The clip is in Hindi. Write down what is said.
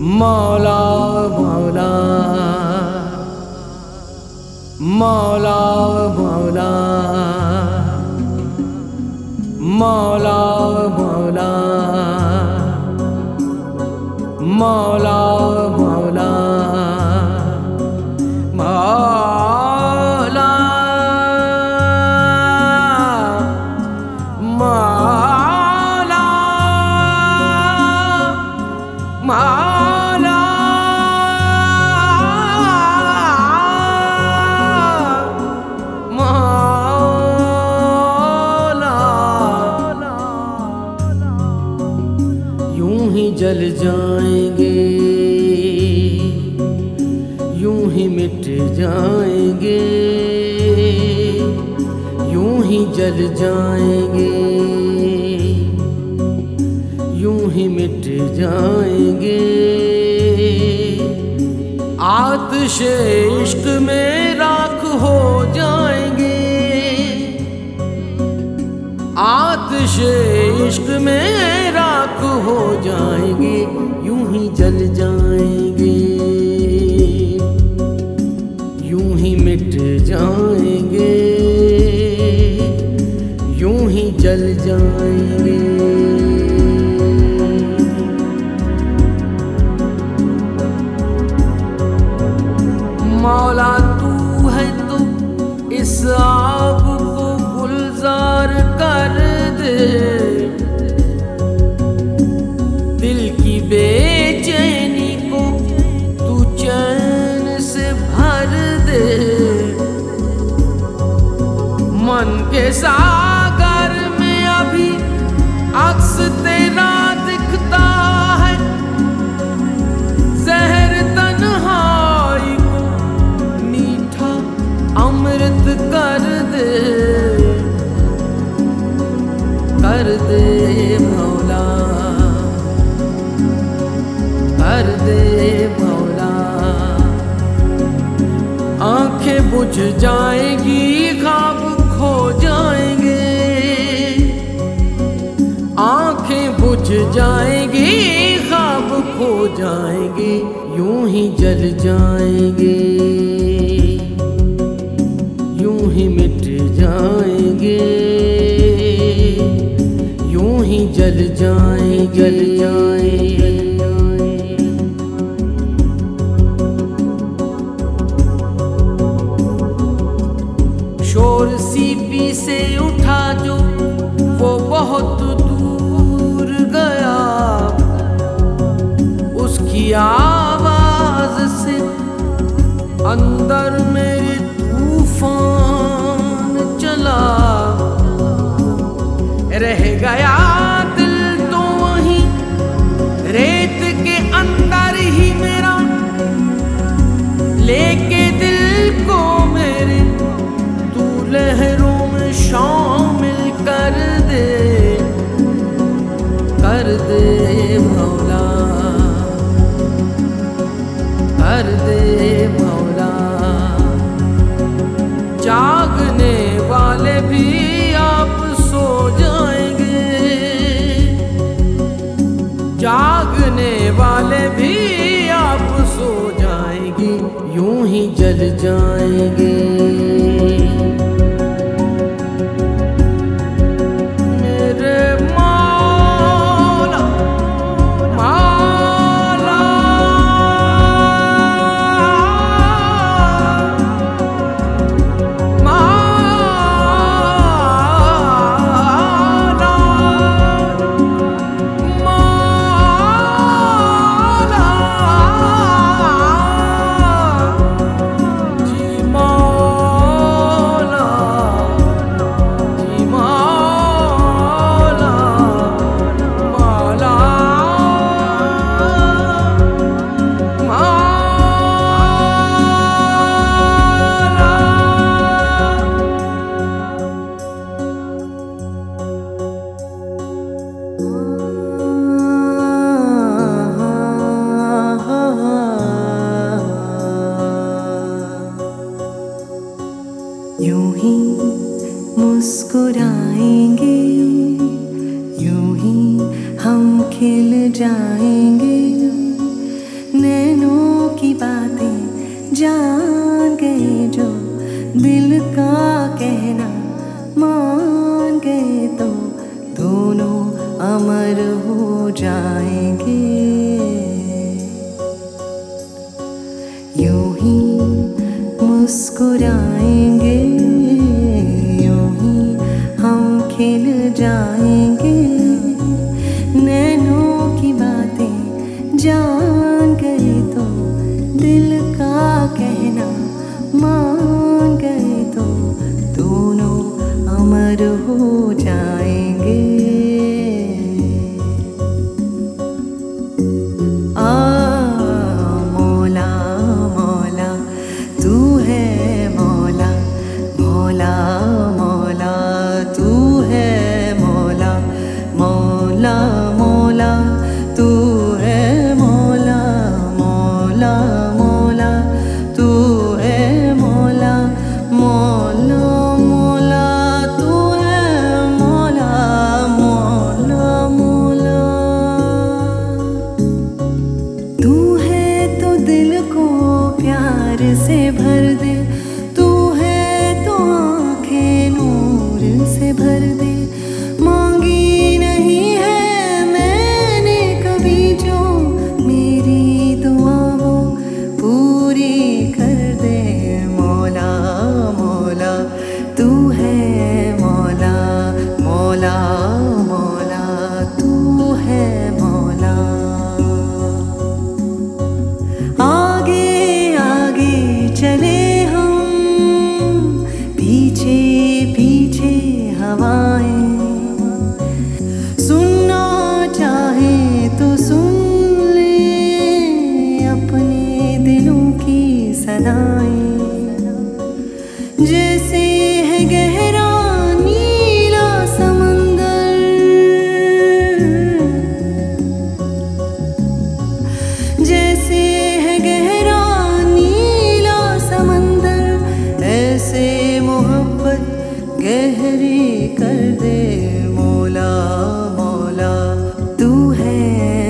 मौला मौला। मौला मौला। मौला मौला। मौला मौला जल जाएँगे, यूँ ही मिट जाएँगे, यूँ ही जल जाएँगे, यूँ ही मिट जाएँगे। आतिश इश्क में राख हो जाएँगे, यूँ ही जल जाएँगे। यूँ ही मिट जाएँगे, यूँ ही जल जाएँगे। मौला तू है तो इस आग को गुलजार कर दे। भर दे। मन के सागर में अभी अक्स तेरा दिखता है। जहर तन्हाई को मीठा अमृत कर दे। कर दे। बुझ जाएगी, खाब खो जाएँगे। आँखें बुझ जाएँगी, खाब खो जाएँगे, यूँ ही जल जाएँगे। यूँ ही मिट जाएँगे, यूँ ही जल जाए जल जाए सीपी से उठा जो वो बहुत दूर गया। उसकी आवाज़ से अंदर मेरे तूफ़ान चला। रह गया शामिल कर दे कर दे मौला, कर दे मौला। जागने वाले भी आप सो जाएँगे, जागने वाले भी आप सो जाएँगे, यूँ ही जल जाएँगे। दिल का कहना मान गए तो दोनों अमर हो जाएँगे। यूँ ही मुस्कुराएँगे, यूँ ही हम खिल जाएँगे। नैनों की बातें जान गए तो दिल का कहना मान अमर हो जा। गहरी कर दे मौला मौला तू है